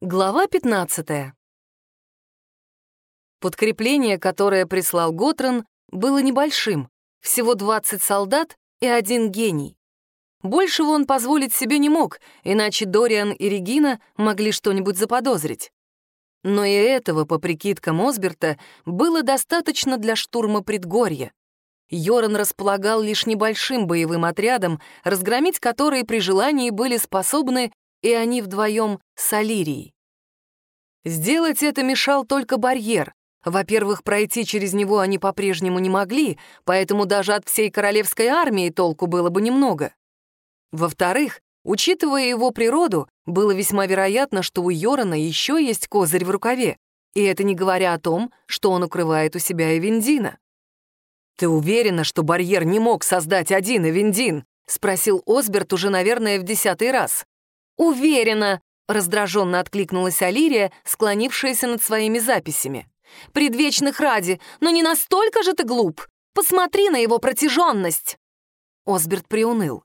Глава 15. Подкрепление, которое прислал Готран, было небольшим, всего 20 солдат и один гений. Большего он позволить себе не мог, иначе Дориан и Регина могли что-нибудь заподозрить. Но и этого, по прикидкам Осберта, было достаточно для штурма предгорья. Йоран располагал лишь небольшим боевым отрядом, разгромить которые при желании были способны и они вдвоем с Алирией. Сделать это мешал только барьер. Во-первых, пройти через него они по-прежнему не могли, поэтому даже от всей королевской армии толку было бы немного. Во-вторых, учитывая его природу, было весьма вероятно, что у Йорана еще есть козырь в рукаве, и это не говоря о том, что он укрывает у себя Эвендина. «Ты уверена, что барьер не мог создать один Эвендин?» — спросил Осберт уже, наверное, в десятый раз. «Уверена!» — раздраженно откликнулась Алирия, склонившаяся над своими записями. «Предвечных ради, но не настолько же ты глуп! Посмотри на его протяженность!» Осберт приуныл.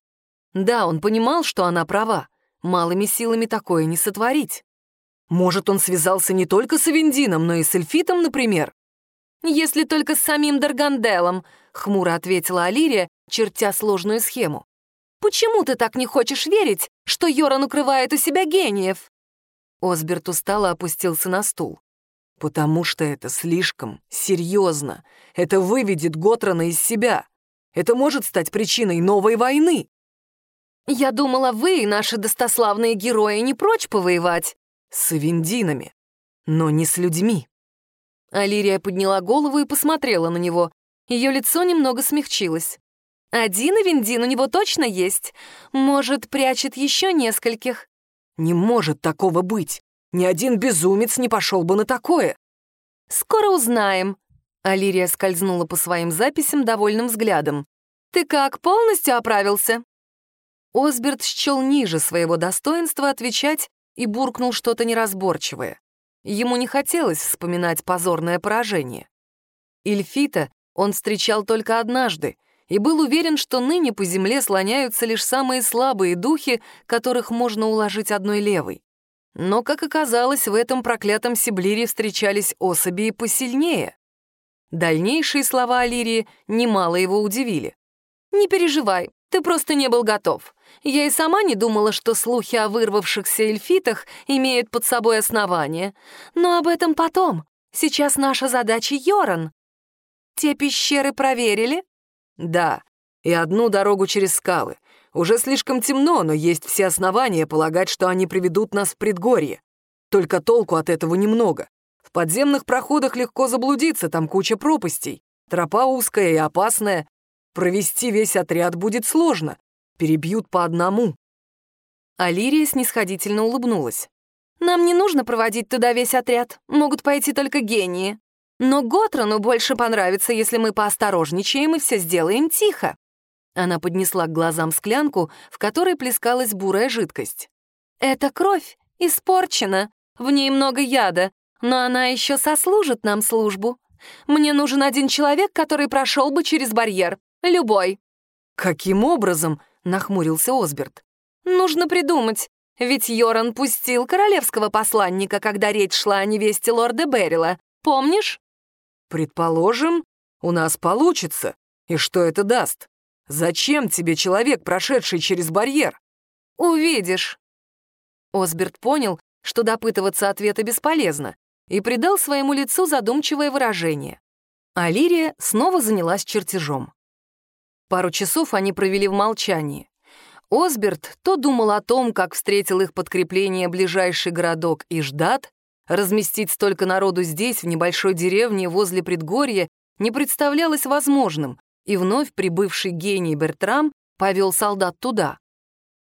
Да, он понимал, что она права. Малыми силами такое не сотворить. Может, он связался не только с Авендином, но и с Эльфитом, например? «Если только с самим Дарганделом», — хмуро ответила Алирия, чертя сложную схему. Почему ты так не хочешь верить, что Йоран укрывает у себя гениев?» Осберт устало опустился на стул. «Потому что это слишком серьезно. Это выведет Готрана из себя. Это может стать причиной новой войны». «Я думала, вы, наши достославные герои, не прочь повоевать?» «С Авендинами, но не с людьми». Алирия подняла голову и посмотрела на него. Ее лицо немного смягчилось. Один Авендин у него точно есть. Может, прячет еще нескольких. Не может такого быть. Ни один безумец не пошел бы на такое. Скоро узнаем. Алирия скользнула по своим записям довольным взглядом. Ты как, полностью оправился? Осберт счел ниже своего достоинства отвечать и буркнул что-то неразборчивое. Ему не хотелось вспоминать позорное поражение. Ильфита он встречал только однажды, и был уверен, что ныне по земле слоняются лишь самые слабые духи, которых можно уложить одной левой. Но, как оказалось, в этом проклятом Сиблире встречались особи и посильнее. Дальнейшие слова Алирии немало его удивили. «Не переживай, ты просто не был готов. Я и сама не думала, что слухи о вырвавшихся эльфитах имеют под собой основание. Но об этом потом. Сейчас наша задача — Йоран. Те пещеры проверили?» Да, и одну дорогу через скалы. Уже слишком темно, но есть все основания полагать, что они приведут нас в предгорье. Только толку от этого немного. В подземных проходах легко заблудиться, там куча пропастей. Тропа узкая и опасная. Провести весь отряд будет сложно. Перебьют по одному. Алирия снисходительно улыбнулась. «Нам не нужно проводить туда весь отряд. Могут пойти только гении. Но Готрону больше понравится, если мы поосторожничаем и все сделаем тихо». Она поднесла к глазам склянку, в которой плескалась бурая жидкость. «Эта кровь испорчена, в ней много яда, но она еще сослужит нам службу. Мне нужен один человек, который прошел бы через барьер. Любой». «Каким образом?» — нахмурился Осберт. «Нужно придумать. Ведь Йоран пустил королевского посланника, когда речь шла о невесте лорда Беррила. Помнишь?» «Предположим, у нас получится. И что это даст? Зачем тебе человек, прошедший через барьер?» «Увидишь». Осберт понял, что допытываться ответа бесполезно, и придал своему лицу задумчивое выражение. А Лирия снова занялась чертежом. Пару часов они провели в молчании. Осберт то думал о том, как встретил их подкрепление ближайший городок Иждат, Разместить столько народу здесь, в небольшой деревне возле предгорья, не представлялось возможным, и вновь прибывший гений Бертрам повел солдат туда.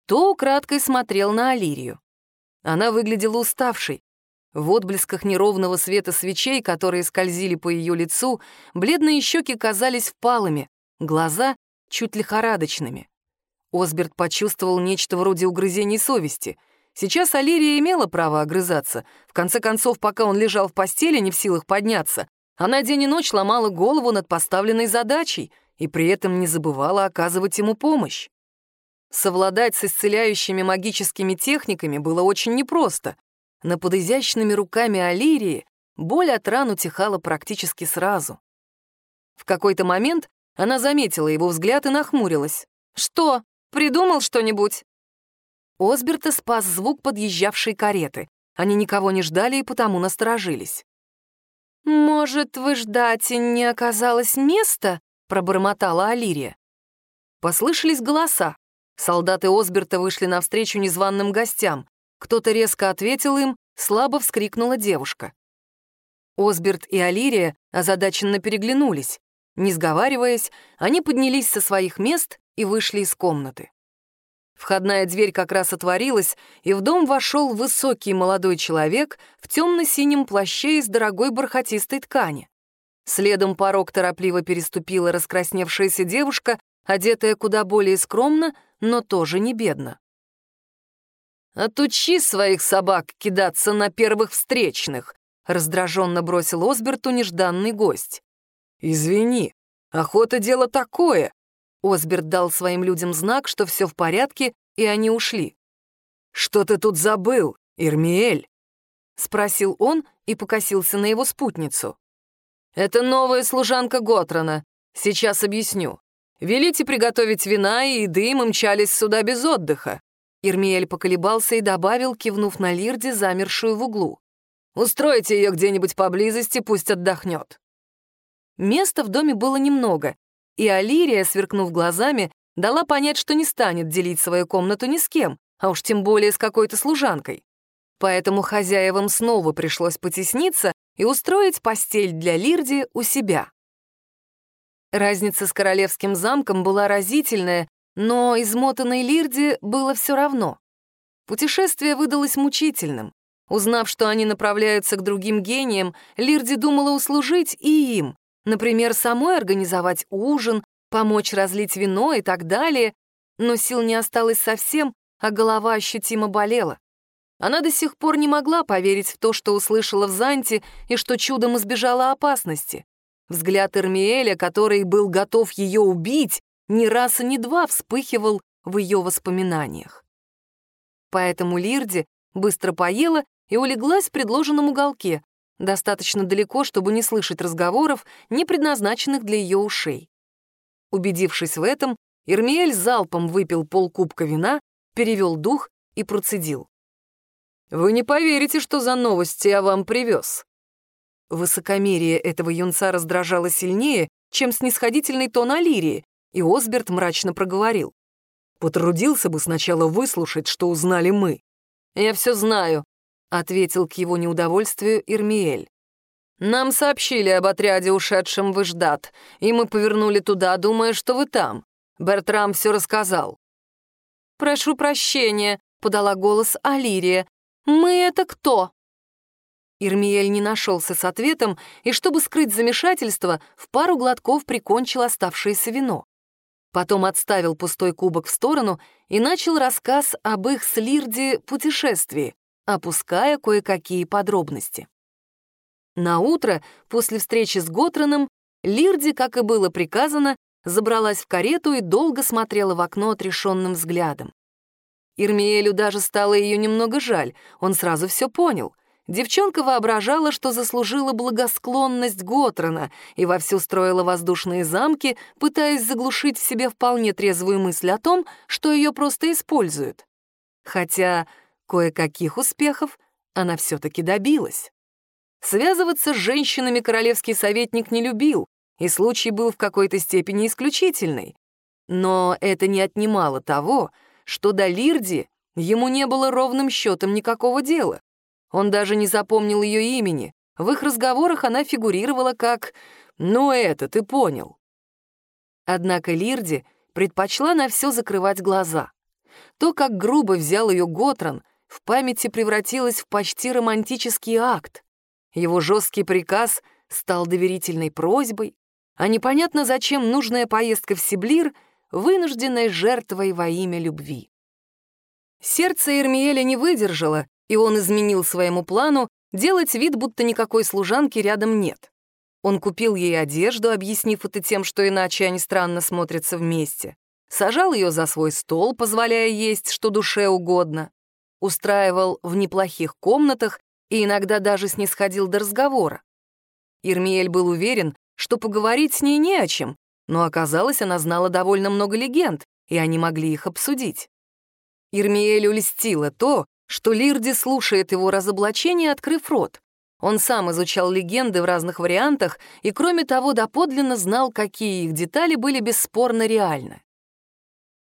То украдкой смотрел на Алирию. Она выглядела уставшей. В отблесках неровного света свечей, которые скользили по ее лицу, бледные щеки казались впалыми, глаза — чуть лихорадочными. Осберт почувствовал нечто вроде угрызений совести — Сейчас Алирия имела право огрызаться. В конце концов, пока он лежал в постели, не в силах подняться, она день и ночь ломала голову над поставленной задачей и при этом не забывала оказывать ему помощь. Совладать с исцеляющими магическими техниками было очень непросто. но под изящными руками Алирии боль от ран утихала практически сразу. В какой-то момент она заметила его взгляд и нахмурилась. «Что, придумал что-нибудь?» Осберта спас звук подъезжавшей кареты. Они никого не ждали и потому насторожились. «Может, в Иждате не оказалось места?» — пробормотала Алирия. Послышались голоса. Солдаты Осберта вышли навстречу незваным гостям. Кто-то резко ответил им, слабо вскрикнула девушка. Осберт и Алирия озадаченно переглянулись. Не сговариваясь, они поднялись со своих мест и вышли из комнаты. Входная дверь как раз отворилась, и в дом вошел высокий молодой человек в темно-синем плаще из дорогой бархатистой ткани. Следом порог торопливо переступила раскрасневшаяся девушка, одетая куда более скромно, но тоже не бедно. «Отучи своих собак кидаться на первых встречных», — раздраженно бросил Осберту нежданный гость. «Извини, охота — дело такое», Осберт дал своим людям знак, что все в порядке, и они ушли. «Что ты тут забыл, Ирмиэль?» — спросил он и покосился на его спутницу. «Это новая служанка Готрона. Сейчас объясню. Велите приготовить вина и еды, мы мчались сюда без отдыха». Ирмиэль поколебался и добавил, кивнув на Лирде, замершую в углу. «Устройте ее где-нибудь поблизости, пусть отдохнет». Места в доме было немного, и Алирия, сверкнув глазами, дала понять, что не станет делить свою комнату ни с кем, а уж тем более с какой-то служанкой. Поэтому хозяевам снова пришлось потесниться и устроить постель для Лирди у себя. Разница с королевским замком была разительная, но измотанной Лирде было все равно. Путешествие выдалось мучительным. Узнав, что они направляются к другим гениям, Лирди думала услужить и им, Например, самой организовать ужин, помочь разлить вино и так далее. Но сил не осталось совсем, а голова ощутимо болела. Она до сих пор не могла поверить в то, что услышала в Занте и что чудом избежала опасности. Взгляд Эрмиэля, который был готов ее убить, ни раз и ни два вспыхивал в ее воспоминаниях. Поэтому Лирди быстро поела и улеглась в предложенном уголке, достаточно далеко, чтобы не слышать разговоров, не предназначенных для ее ушей. Убедившись в этом, Ирмиэль залпом выпил полкубка вина, перевел дух и процедил. «Вы не поверите, что за новости я вам привез». Высокомерие этого юнца раздражало сильнее, чем снисходительный тон Алирии, и Осберт мрачно проговорил. «Потрудился бы сначала выслушать, что узнали мы». «Я все знаю», — ответил к его неудовольствию Ирмиэль. «Нам сообщили об отряде, ушедшем в Иждат, и мы повернули туда, думая, что вы там. Бертрам все рассказал». «Прошу прощения», — подала голос Алирия. «Мы это кто?» Ирмиэль не нашелся с ответом, и, чтобы скрыть замешательство, в пару глотков прикончил оставшееся вино. Потом отставил пустой кубок в сторону и начал рассказ об их с Лирди путешествии опуская кое-какие подробности. На утро, после встречи с Готроном, Лирди, как и было приказано, забралась в карету и долго смотрела в окно отрешенным взглядом. Ирмиэлю даже стало ее немного жаль, он сразу все понял. Девчонка воображала, что заслужила благосклонность Готрона и вовсю строила воздушные замки, пытаясь заглушить в себе вполне трезвую мысль о том, что ее просто используют. Хотя Кое-каких успехов она все-таки добилась. Связываться с женщинами королевский советник не любил, и случай был в какой-то степени исключительный. Но это не отнимало того, что до Лирди ему не было ровным счетом никакого дела. Он даже не запомнил ее имени. В их разговорах она фигурировала как «ну это ты понял». Однако Лирди предпочла на все закрывать глаза. То, как грубо взял ее Готран — в памяти превратилось в почти романтический акт. Его жесткий приказ стал доверительной просьбой, а непонятно зачем нужная поездка в Сиблир — вынужденной жертвой во имя любви. Сердце Эрмиэля не выдержало, и он изменил своему плану делать вид, будто никакой служанки рядом нет. Он купил ей одежду, объяснив это тем, что иначе они странно смотрятся вместе. Сажал ее за свой стол, позволяя есть, что душе угодно. Устраивал в неплохих комнатах и иногда даже снисходил до разговора. Ирмиэль был уверен, что поговорить с ней не о чем, но оказалось, она знала довольно много легенд, и они могли их обсудить. Ирмиэлю льстило то, что Лирди слушает его разоблачение, открыв рот. Он сам изучал легенды в разных вариантах и, кроме того, доподлинно знал, какие их детали были бесспорно реальны.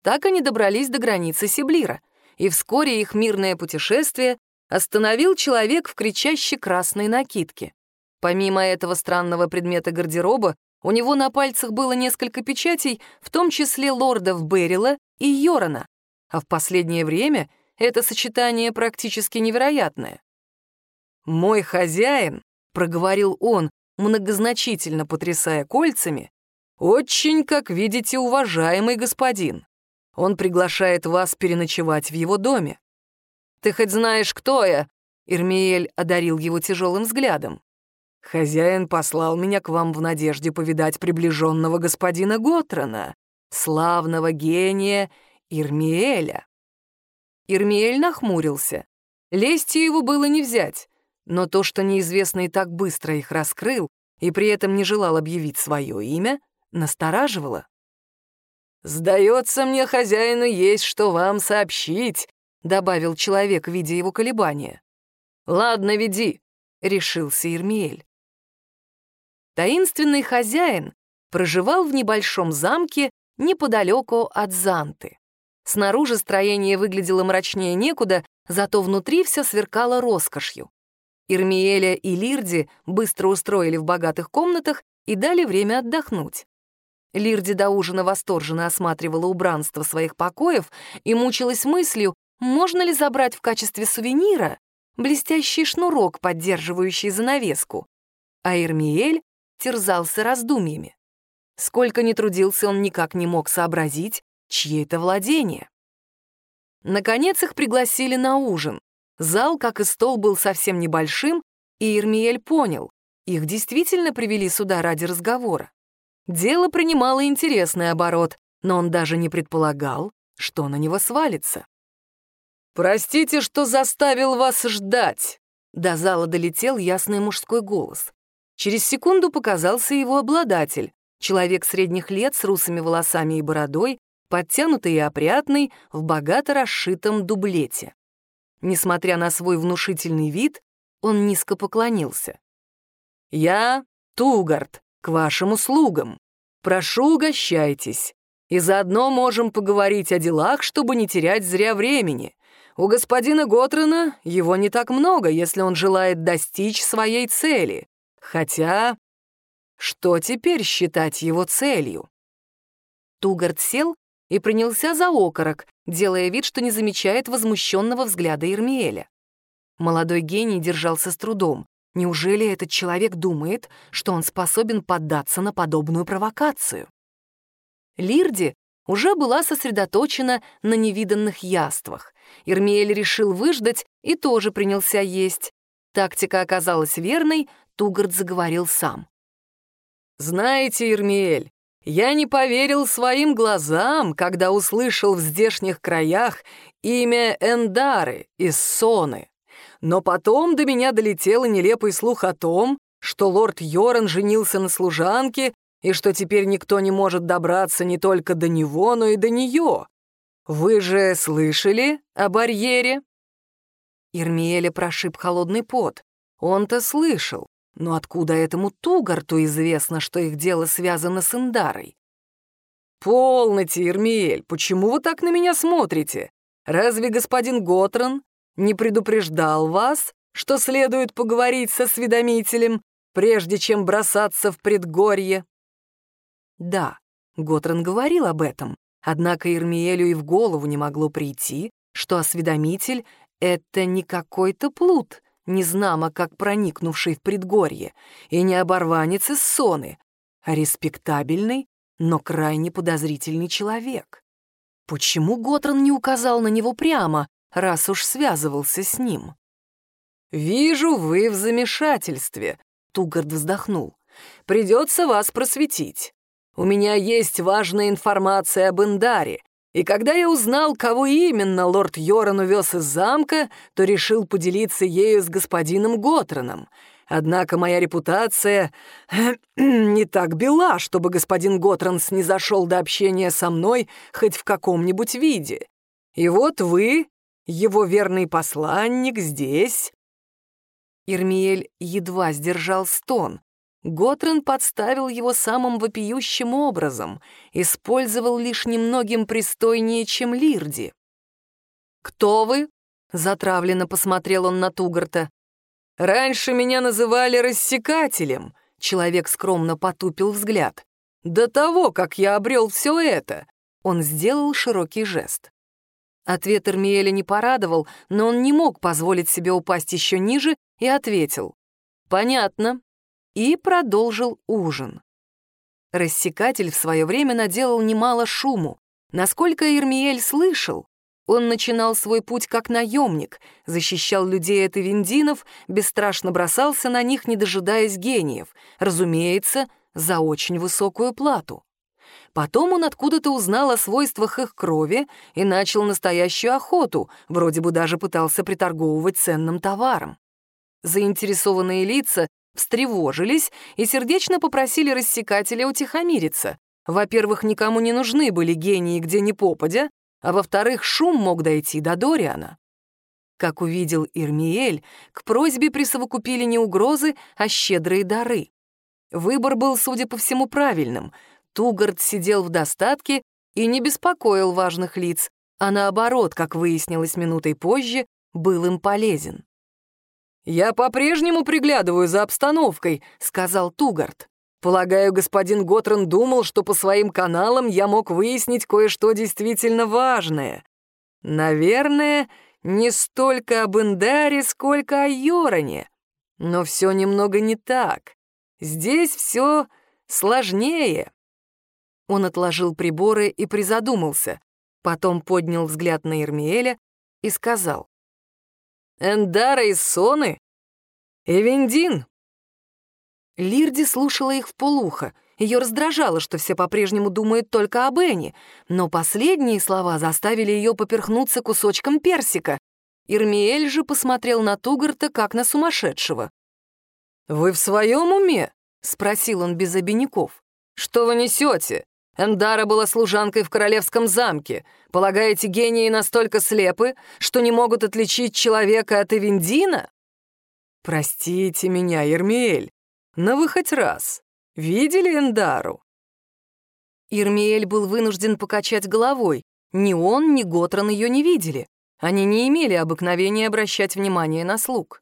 Так они добрались до границы Сиблира, и вскоре их мирное путешествие остановил человек в кричащей красной накидке. Помимо этого странного предмета гардероба, у него на пальцах было несколько печатей, в том числе лордов Беррила и Йорона, а в последнее время это сочетание практически невероятное. «Мой хозяин», — проговорил он, многозначительно потрясая кольцами, «очень, как видите, уважаемый господин. Он приглашает вас переночевать в его доме». «Ты хоть знаешь, кто я?» Ирмиэль одарил его тяжелым взглядом. «Хозяин послал меня к вам в надежде повидать приближенного господина Готрона, славного гения Ирмиэля». Ирмиэль нахмурился. Лестью его было не взять, но то, что неизвестный так быстро их раскрыл и при этом не желал объявить свое имя, настораживало. «Сдается мне, хозяину, есть что вам сообщить», — добавил человек, видя его колебания. «Ладно, веди», — решился Ирмиэль. Таинственный хозяин проживал в небольшом замке неподалеку от Занты. Снаружи строение выглядело мрачнее некуда, зато внутри все сверкало роскошью. Ирмиэля и Лирди быстро устроили в богатых комнатах и дали время отдохнуть. Лирди до ужина восторженно осматривала убранство своих покоев и мучилась мыслью, можно ли забрать в качестве сувенира блестящий шнурок, поддерживающий занавеску. А Ирмиэль терзался раздумьями. Сколько ни трудился, он никак не мог сообразить, чьи это владения. Наконец их пригласили на ужин. Зал, как и стол, был совсем небольшим, и Ирмиэль понял, их действительно привели сюда ради разговора. Дело принимало интересный оборот, но он даже не предполагал, что на него свалится. «Простите, что заставил вас ждать!» До зала долетел ясный мужской голос. Через секунду показался его обладатель, человек средних лет с русыми волосами и бородой, подтянутый и опрятный, в богато расшитом дублете. Несмотря на свой внушительный вид, он низко поклонился. «Я Тугард, к вашим услугам. Прошу, угощайтесь. И заодно можем поговорить о делах, чтобы не терять зря времени. У господина Готрона его не так много, если он желает достичь своей цели. Хотя, что теперь считать его целью? Тугард сел и принялся за окорок, делая вид, что не замечает возмущенного взгляда Ирмиэля. Молодой гений держался с трудом. Неужели этот человек думает, что он способен поддаться на подобную провокацию? Лирди уже была сосредоточена на невиданных яствах. Ирмиэль решил выждать и тоже принялся есть. Тактика оказалась верной, Тугард заговорил сам. «Знаете, Ирмиэль, я не поверил своим глазам, когда услышал в здешних краях имя Эндары из Соны. Но потом до меня долетел нелепый слух о том, что лорд Йоран женился на служанке и что теперь никто не может добраться не только до него, но и до нее. Вы же слышали о барьере?» Ирмиэля прошиб холодный пот. Он-то слышал, но откуда этому Тугарту известно, что их дело связано с Индарой? «Полноте, Ирмиэль, почему вы так на меня смотрите? Разве господин Готрон не предупреждал вас, что следует поговорить со осведомителем, прежде чем бросаться в предгорье?» Да, Готрон говорил об этом, однако Ирмиэлю и в голову не могло прийти, что осведомитель — это не какой-то плут — незнамо как проникнувший в предгорье, и не оборванец из соны, а респектабельный, но крайне подозрительный человек. Почему Готрон не указал на него прямо, раз уж связывался с ним? «Вижу, вы в замешательстве», — Тугард вздохнул. «Придется вас просветить. У меня есть важная информация об Индаре, И когда я узнал, кого именно лорд Йоран увез из замка, то решил поделиться ею с господином Готроном. Однако моя репутация не так бела, чтобы господин Готронс не зашел до общения со мной хоть в каком-нибудь виде. И вот вы, его верный посланник, здесь. Ирмиэль едва сдержал стон. Готрен подставил его самым вопиющим образом, использовал лишь немногим пристойнее, чем Лирди. «Кто вы?» — затравленно посмотрел он на Тугарта. «Раньше меня называли рассекателем», — человек скромно потупил взгляд. «До того, как я обрел все это», — он сделал широкий жест. Ответ Эрмиэля не порадовал, но он не мог позволить себе упасть еще ниже и ответил. «Понятно и продолжил ужин. Рассекатель в свое время наделал немало шуму. Насколько Ирмиэль слышал, он начинал свой путь как наемник, защищал людей от Эвендинов, бесстрашно бросался на них, не дожидаясь гениев, разумеется, за очень высокую плату. Потом он откуда-то узнал о свойствах их крови и начал настоящую охоту, вроде бы даже пытался приторговывать ценным товаром. Заинтересованные лица встревожились и сердечно попросили рассекателя утихомириться. Во-первых, никому не нужны были гении где ни попадя, а во-вторых, шум мог дойти до Дориана. Как увидел Ирмиэль, к просьбе присовокупили не угрозы, а щедрые дары. Выбор был, судя по всему, правильным. Тугард сидел в достатке и не беспокоил важных лиц, а наоборот, как выяснилось минутой позже, был им полезен. «Я по-прежнему приглядываю за обстановкой», — сказал Тугарт. «Полагаю, господин Готран думал, что по своим каналам я мог выяснить кое-что действительно важное. Наверное, не столько об Индаре, сколько о Йороне. Но все немного не так. Здесь все сложнее». Он отложил приборы и призадумался, потом поднял взгляд на Ирмиэля и сказал. Эндара и Соны? Эвендин?» Лирди слушала их в полухо. Ее раздражало, что все по-прежнему думают только об Энни, но последние слова заставили ее поперхнуться кусочком персика. Ирмиэль же посмотрел на Тугарта, как на сумасшедшего. «Вы в своем уме?» — спросил он без обиняков. «Что вы несете? Эндара была служанкой в королевском замке. Полагаете, гении настолько слепы, что не могут отличить человека от Эвендина? Простите меня, Ермиэль, но вы хоть раз видели Эндару? Ирмиэль был вынужден покачать головой. Ни он, ни Готран ее не видели. Они не имели обыкновения обращать внимание на слуг.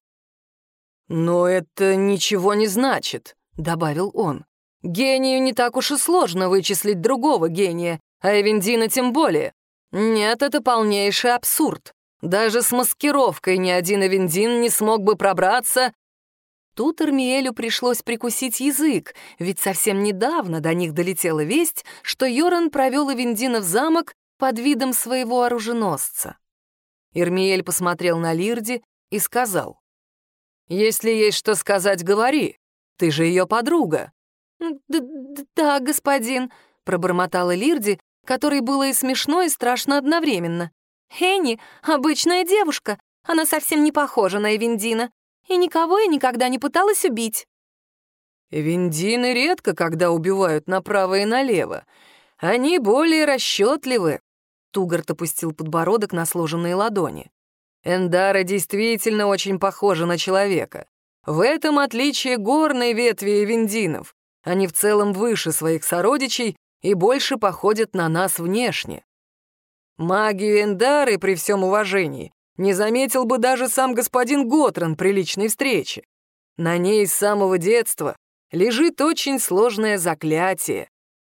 «Но это ничего не значит», — добавил он. Гению не так уж и сложно вычислить другого гения, а Эвендина тем более. Нет, это полнейший абсурд. Даже с маскировкой ни один Эвендин не смог бы пробраться. Тут Армиэлю пришлось прикусить язык, ведь совсем недавно до них долетела весть, что Йоран провел Эвендина в замок под видом своего оруженосца. Ирмиэль посмотрел на Лирди и сказал, «Если есть что сказать, говори. Ты же ее подруга». «Да, господин», — пробормотала Лирди, которой было и смешно, и страшно одновременно. «Хенни — обычная девушка, она совсем не похожа на Эвендина, и никого я никогда не пыталась убить». «Эвендины редко когда убивают направо и налево. Они более расчетливы», — Тугарт опустил подбородок на сложенные ладони. «Эндара действительно очень похожа на человека. В этом отличие горной ветви эвендинов. Они в целом выше своих сородичей и больше походят на нас внешне. Магию Эндары, при всем уважении, не заметил бы даже сам господин Готран при личной встрече. На ней с самого детства лежит очень сложное заклятие.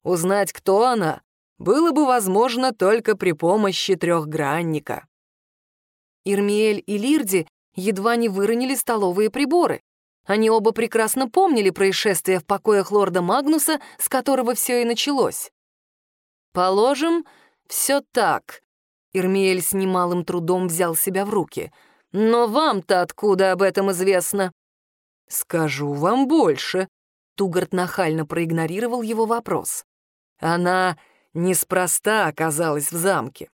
Узнать, кто она, было бы возможно только при помощи трехгранника. Ирмиэль и Лирди едва не выронили столовые приборы. Они оба прекрасно помнили происшествие в покоях лорда Магнуса, с которого все и началось. «Положим, все так», — Ирмиэль с немалым трудом взял себя в руки. «Но вам-то откуда об этом известно?» «Скажу вам больше», — Тугарт нахально проигнорировал его вопрос. «Она неспроста оказалась в замке.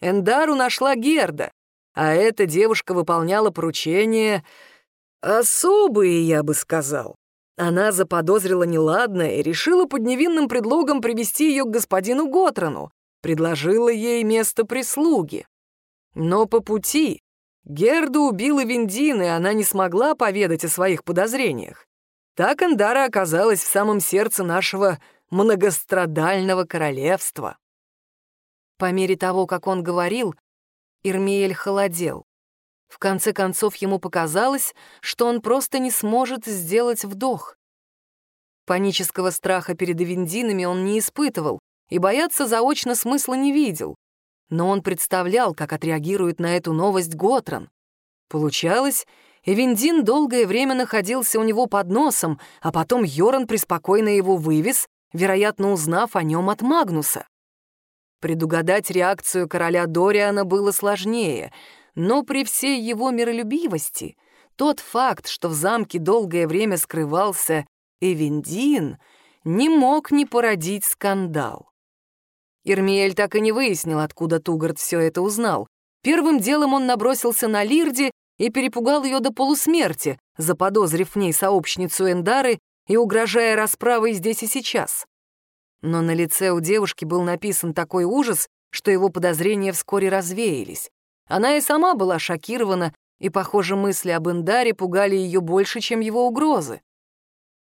Эндару нашла Герда, а эта девушка выполняла поручения особые, я бы сказал. Она заподозрила неладное и решила под невинным предлогом привести ее к господину Готрону, предложила ей место прислуги. Но по пути Герда убила Виндин, и она не смогла поведать о своих подозрениях. Так Эндара оказалась в самом сердце нашего многострадального королевства. По мере того, как он говорил, Ирмиэль холодел. В конце концов, ему показалось, что он просто не сможет сделать вдох. Панического страха перед Эвендинами он не испытывал и бояться заочно смысла не видел. Но он представлял, как отреагирует на эту новость Готран. Получалось, Эвендин долгое время находился у него под носом, а потом Йоран преспокойно его вывез, вероятно, узнав о нем от Магнуса. Предугадать реакцию короля Дориана было сложнее, но при всей его миролюбивости тот факт, что в замке долгое время скрывался Эвендин, не мог не породить скандал. Ирмиэль так и не выяснил, откуда Тугард все это узнал. Первым делом он набросился на Лирди и перепугал ее до полусмерти, заподозрив в ней сообщницу Эндары и угрожая расправой здесь и сейчас. Но на лице у девушки был написан такой ужас, что его подозрения вскоре развеялись. Она и сама была шокирована, и, похоже, мысли об Эндаре пугали ее больше, чем его угрозы.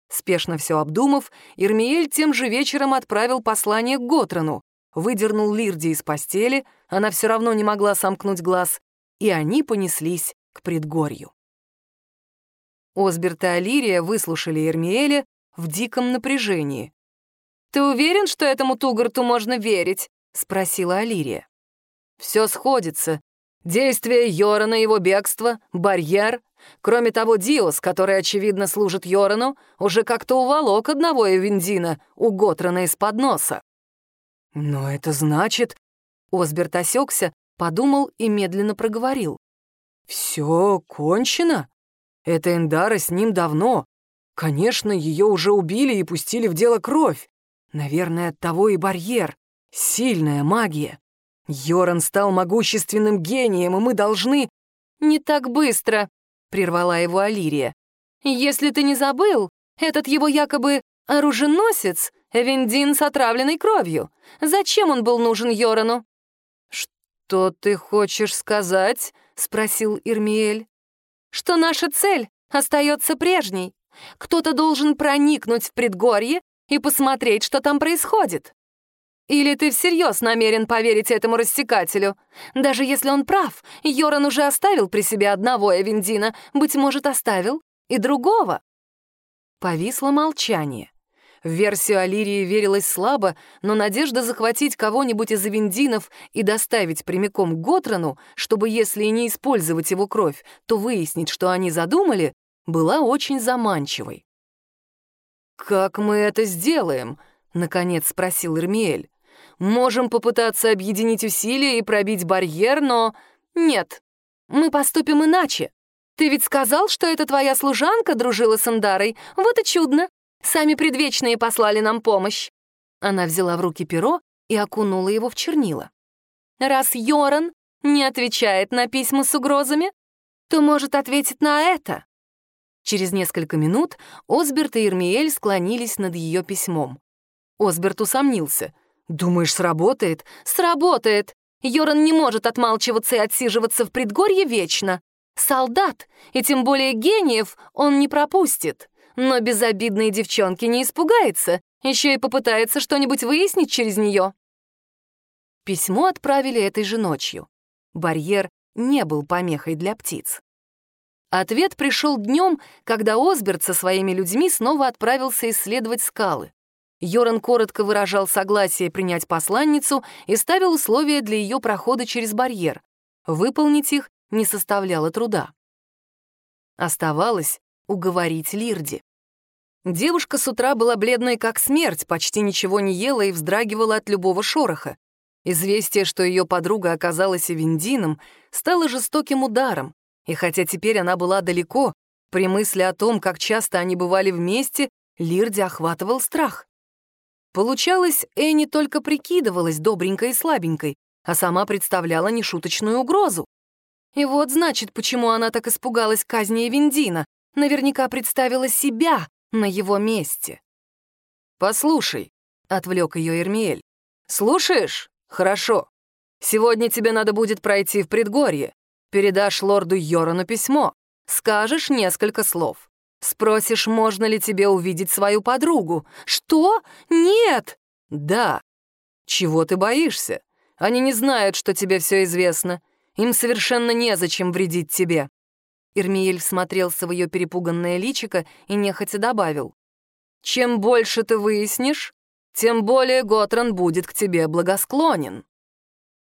Спешно все обдумав, Ирмиэль тем же вечером отправил послание к Готрону, выдернул Лирди из постели, она все равно не могла сомкнуть глаз, и они понеслись к предгорью. Осберт и Алирия выслушали Ирмиэля в диком напряжении. «Ты уверен, что этому Тугарту можно верить?» — спросила Алирия. «Все сходится. Действие Йорана, его бегство, барьер. Кроме того, Диос, который, очевидно, служит Йорану, уже как-то уволок одного Эвендина у Готрана из-под носа». «Но это значит...» Осберт осекся, подумал и медленно проговорил. «Все кончено? Это Эндара с ним давно. Конечно, ее уже убили и пустили в дело кровь. Наверное, от того и барьер. Сильная магия. Йоран стал могущественным гением, и мы должны... «Не так быстро», — прервала его Алирия. «Если ты не забыл, этот его якобы оруженосец — Виндин с отравленной кровью. Зачем он был нужен Йорану?» «Что ты хочешь сказать?» — спросил Ирмиэль. «Что наша цель остается прежней. Кто-то должен проникнуть в предгорье и посмотреть, что там происходит. Или ты всерьез намерен поверить этому рассекателю? Даже если он прав, Йоран уже оставил при себе одного Эвендина, быть может, оставил и другого. Повисло молчание. В версию Алирии верилось слабо, но надежда захватить кого-нибудь из Авендинов и доставить прямиком к Готрану, чтобы, если и не использовать его кровь, то выяснить, что они задумали, была очень заманчивой. «Как мы это сделаем?» — наконец спросил Ирмиэль. «Можем попытаться объединить усилия и пробить барьер, но...» «Нет, мы поступим иначе. Ты ведь сказал, что это твоя служанка дружила с Андарой. Вот и чудно. Сами предвечные послали нам помощь». Она взяла в руки перо и окунула его в чернила. «Раз Йоран не отвечает на письма с угрозами, то может ответить на это». Через несколько минут Осберт и Ирмиэль склонились над ее письмом. Осберт усомнился. «Думаешь, сработает?» «Сработает! Йоран не может отмалчиваться и отсиживаться в предгорье вечно. Солдат, и тем более гениев, он не пропустит. Но безобидные девчонки не испугается, еще и попытается что-нибудь выяснить через нее». Письмо отправили этой же ночью. Барьер не был помехой для птиц. Ответ пришел днем, когда Осберт со своими людьми снова отправился исследовать скалы. Йоран коротко выражал согласие принять посланницу и ставил условия для ее прохода через барьер. Выполнить их не составляло труда. Оставалось уговорить Лирди. Девушка с утра была бледной как смерть, почти ничего не ела и вздрагивала от любого шороха. Известие, что ее подруга оказалась Эвендином, стало жестоким ударом. И хотя теперь она была далеко, при мысли о том, как часто они бывали вместе, Лирди охватывал страх. Получалось, Энни только прикидывалась добренькой и слабенькой, а сама представляла нешуточную угрозу. И вот, значит, почему она так испугалась казни Эвендина. Наверняка представила себя на его месте. «Послушай», — отвлек ее Эрмиэль. «Слушаешь? Хорошо. Сегодня тебе надо будет пройти в предгорье. Передашь лорду Йорану письмо. Скажешь несколько слов. Спросишь, можно ли тебе увидеть свою подругу. Что? Нет! Да. Чего ты боишься? Они не знают, что тебе все известно. Им совершенно незачем вредить тебе. Ирмиель всмотрелся в ее перепуганное личико и нехотя добавил. «Чем больше ты выяснишь, тем более Готран будет к тебе благосклонен».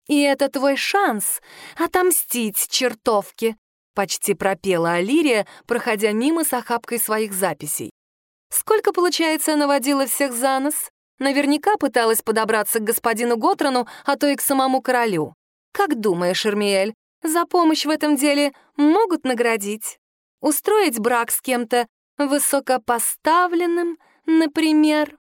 «И это твой шанс отомстить чертовке», — почти пропела Алирия, проходя мимо с охапкой своих записей. «Сколько, получается, наводила всех за нос? Наверняка пыталась подобраться к господину Готрану, а то и к самому королю. Как думаешь, Эрмиэль, за помощь в этом деле могут наградить? Устроить брак с кем-то высокопоставленным, например?»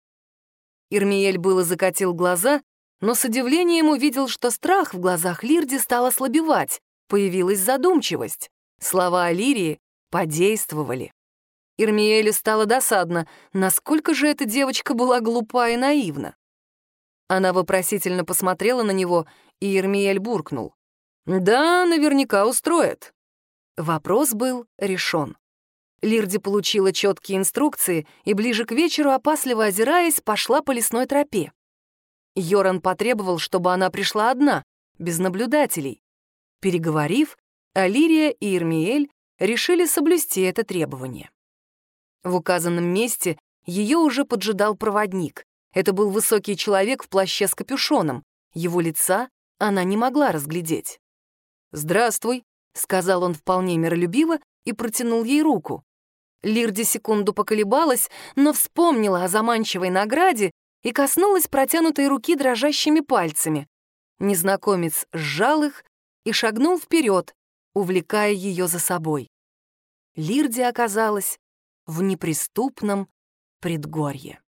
Ирмиэль было закатил глаза, но с удивлением увидел, что страх в глазах Лирди стал ослабевать, появилась задумчивость. Слова Алирии подействовали. Ирмиэлю стало досадно, насколько же эта девочка была глупа и наивна. Она вопросительно посмотрела на него, и Ирмиэль буркнул. «Да, наверняка устроит». Вопрос был решен. Лирди получила четкие инструкции и ближе к вечеру, опасливо озираясь, пошла по лесной тропе. Йоран потребовал, чтобы она пришла одна, без наблюдателей. Переговорив, Алирия и Ирмиэль решили соблюсти это требование. В указанном месте ее уже поджидал проводник. Это был высокий человек в плаще с капюшоном. Его лица она не могла разглядеть. «Здравствуй», — сказал он вполне миролюбиво и протянул ей руку. Лирди секунду поколебалась, но вспомнила о заманчивой награде и коснулась протянутой руки дрожащими пальцами. Незнакомец сжал их и шагнул вперед, увлекая ее за собой. Лирди оказалась в неприступном предгорье.